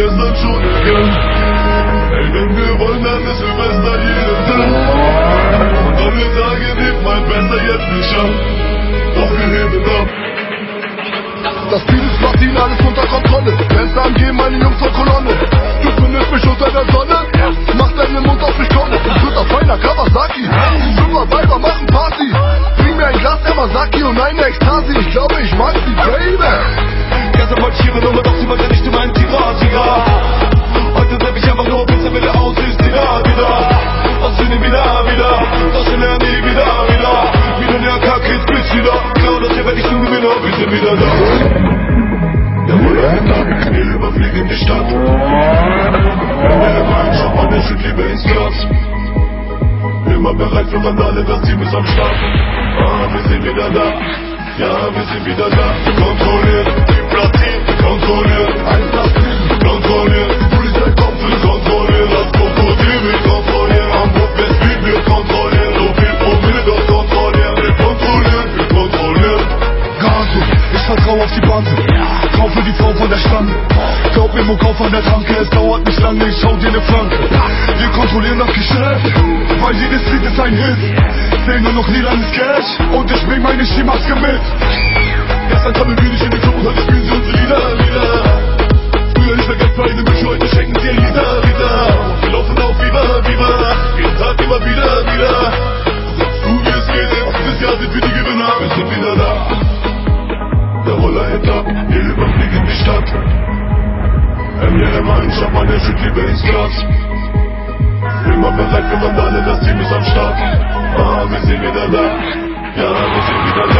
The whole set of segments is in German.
wir sind schon im Kampf. Ey, wenn wir wollen, dann ist wir besser jeden Tag. Und alle Tage hebt mein Besser jetzt nicht ab. Doch wir heben ab. Das Ziel ist Martin, alles unter Kontrolle. Fenster angehen, meine Jungs zur Kolonne. Der wir überfliegen die Stadt. Der Wein, Champagner, schütt Liebe ins Glas. Immer bereit für Randale, das Team ist am Start. Ah, wir sind wieder da. Ja, wir sind wieder da. Kontrolliert die Platin, kontrolliert die Bande. Kaufe die Frau von der Stange. Glaub mir, Muck auf an der Tanke, es dauert nicht lange, ich schau dir ne Flanke. Wir kontrollieren das Geschäft, weil jedes Lied ist ein Hit. Seh nur noch lilanes Cash und ich bring meine Skimaske mit. Gestern kamen wir nicht in den Club heute spielen sie unsere Lieder wieder. Emniyete mein Schamane schütt Liebe ins Glas Immer bereit für Vandale, das Team ist am Start Ah, wir sind wieder da Ja, wir sind wieder da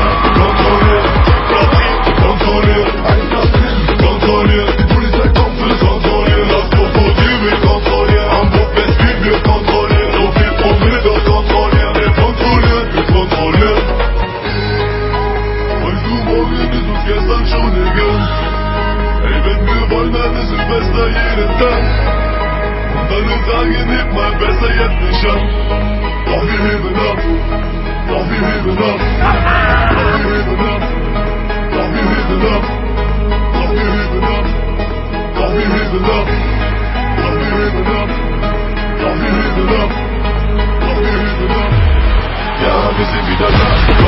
تعجبك ما بسيد نشان ضحبي هيدا نار ضحبي هيدا نار ضحبي هيدا نار ضحبي هيدا نار ضحبي هيدا نار ضحبي هيدا نار ضحبي هيدا نار ضحبي هيدا نار ضحبي هيدا نار يا عم سيبي دلع